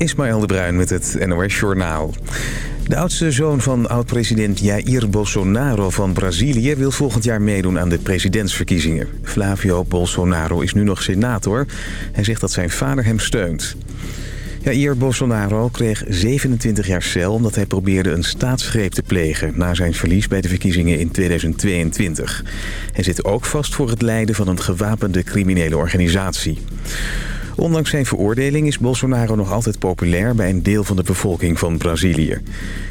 Ismaël de Bruin met het NOS Journaal. De oudste zoon van oud-president Jair Bolsonaro van Brazilië... wil volgend jaar meedoen aan de presidentsverkiezingen. Flavio Bolsonaro is nu nog senator. Hij zegt dat zijn vader hem steunt. Jair Bolsonaro kreeg 27 jaar cel omdat hij probeerde een staatsgreep te plegen... na zijn verlies bij de verkiezingen in 2022. Hij zit ook vast voor het leiden van een gewapende criminele organisatie. Ondanks zijn veroordeling is Bolsonaro nog altijd populair bij een deel van de bevolking van Brazilië.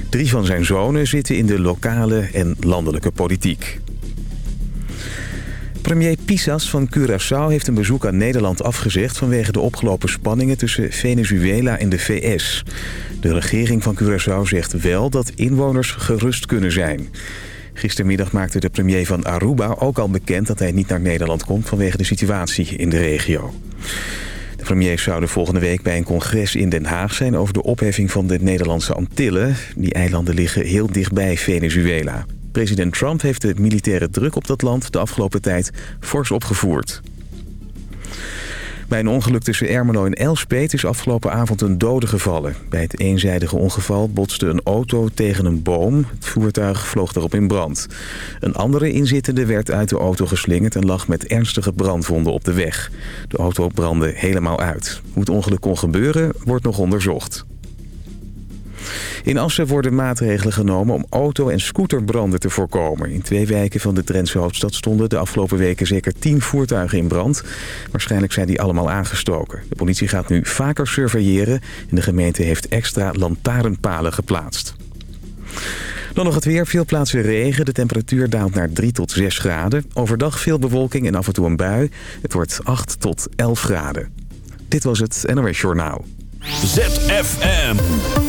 Drie van zijn zonen zitten in de lokale en landelijke politiek. Premier Pisas van Curaçao heeft een bezoek aan Nederland afgezegd... vanwege de opgelopen spanningen tussen Venezuela en de VS. De regering van Curaçao zegt wel dat inwoners gerust kunnen zijn. Gistermiddag maakte de premier van Aruba ook al bekend dat hij niet naar Nederland komt... vanwege de situatie in de regio. De premiers zouden volgende week bij een congres in Den Haag zijn... over de opheffing van de Nederlandse Antillen. Die eilanden liggen heel dichtbij Venezuela. President Trump heeft de militaire druk op dat land de afgelopen tijd fors opgevoerd. Bij een ongeluk tussen Ermelo en Elspet is afgelopen avond een dode gevallen. Bij het eenzijdige ongeval botste een auto tegen een boom. Het voertuig vloog daarop in brand. Een andere inzittende werd uit de auto geslingerd... en lag met ernstige brandwonden op de weg. De auto brandde helemaal uit. Hoe het ongeluk kon gebeuren, wordt nog onderzocht. In Assen worden maatregelen genomen om auto- en scooterbranden te voorkomen. In twee wijken van de Drentse hoofdstad stonden de afgelopen weken zeker tien voertuigen in brand. Waarschijnlijk zijn die allemaal aangestoken. De politie gaat nu vaker surveilleren en de gemeente heeft extra lantaarnpalen geplaatst. Dan nog het weer. Veel plaatsen regen. De temperatuur daalt naar 3 tot 6 graden. Overdag veel bewolking en af en toe een bui. Het wordt 8 tot 11 graden. Dit was het NOS Journaal. ZFM.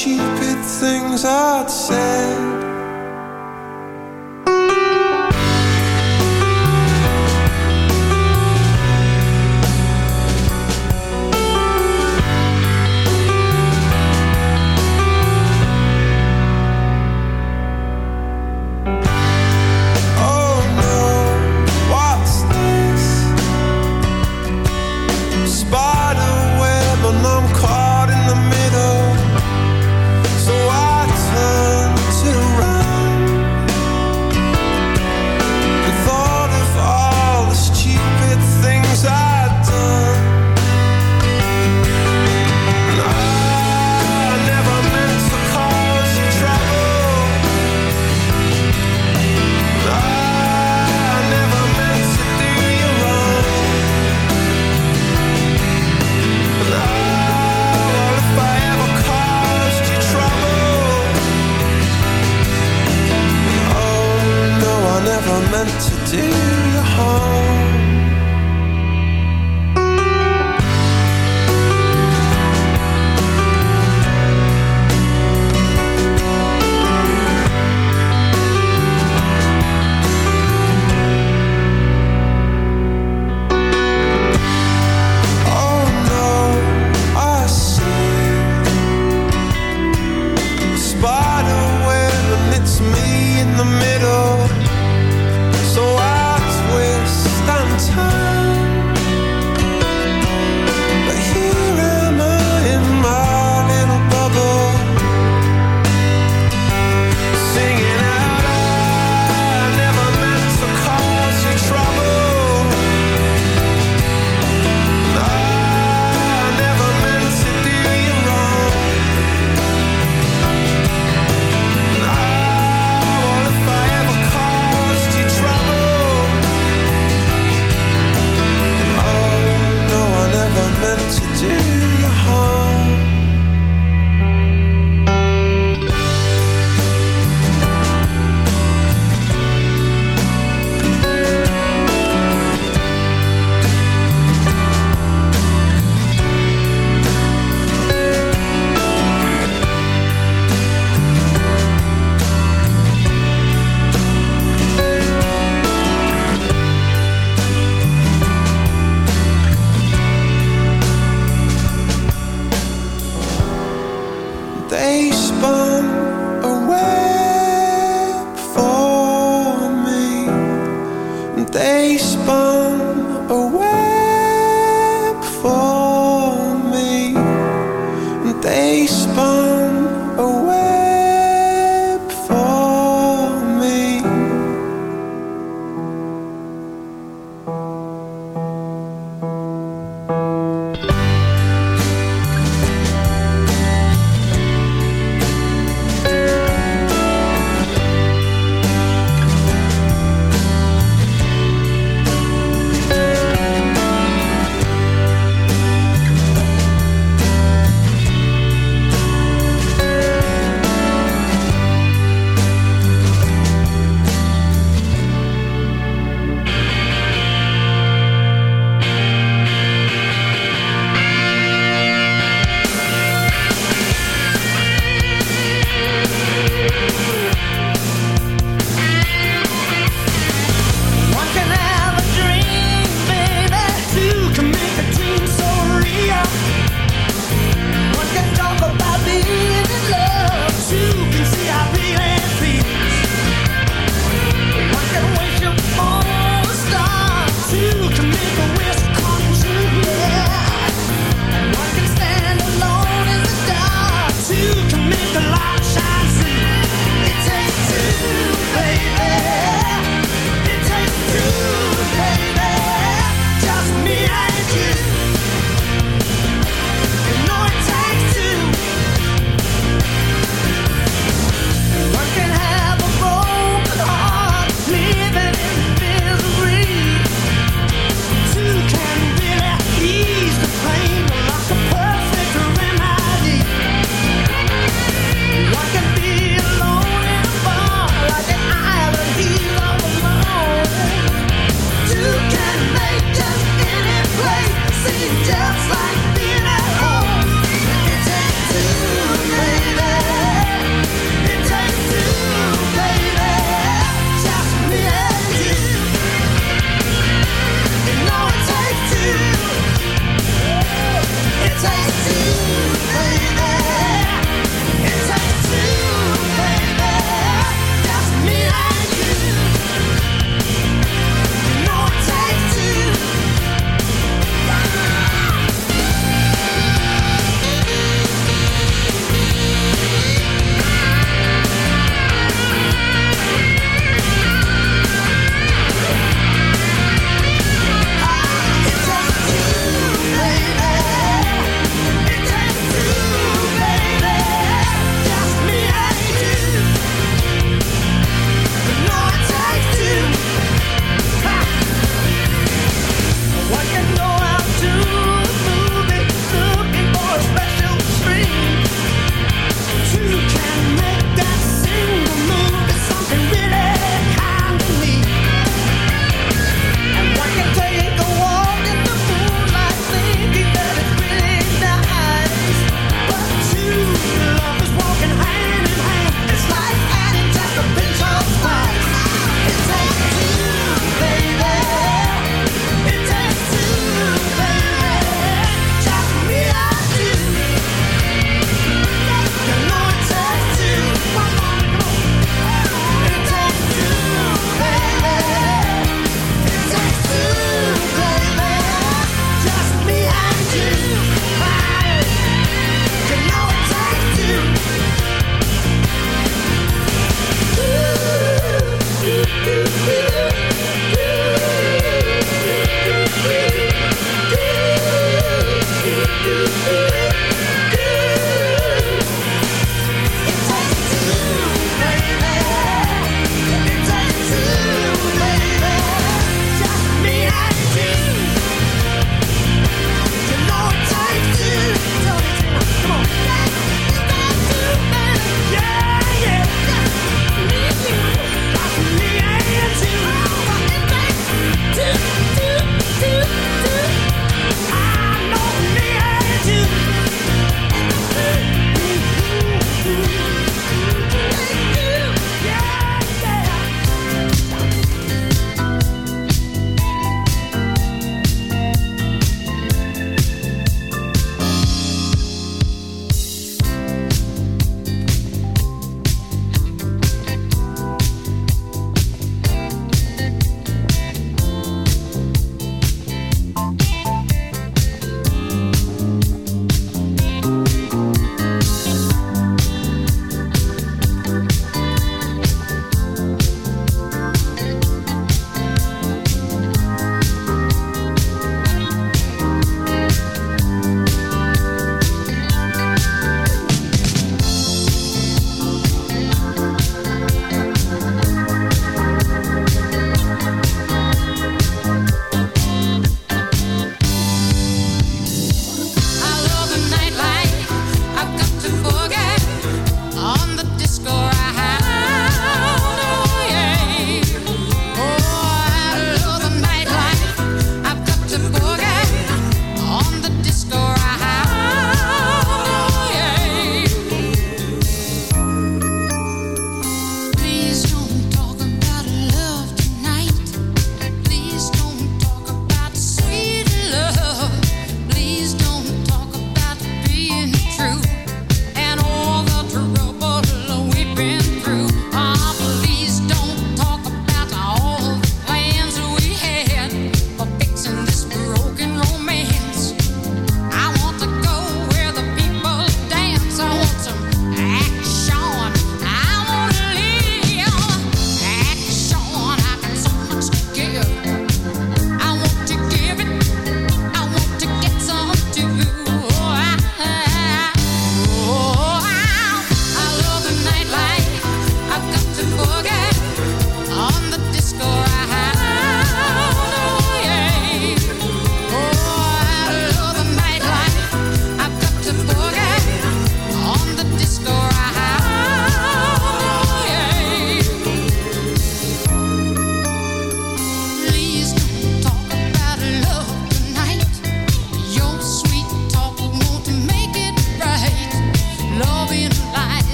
stupid things I'd said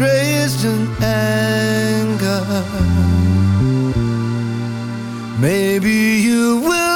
raised in anger. Maybe you will.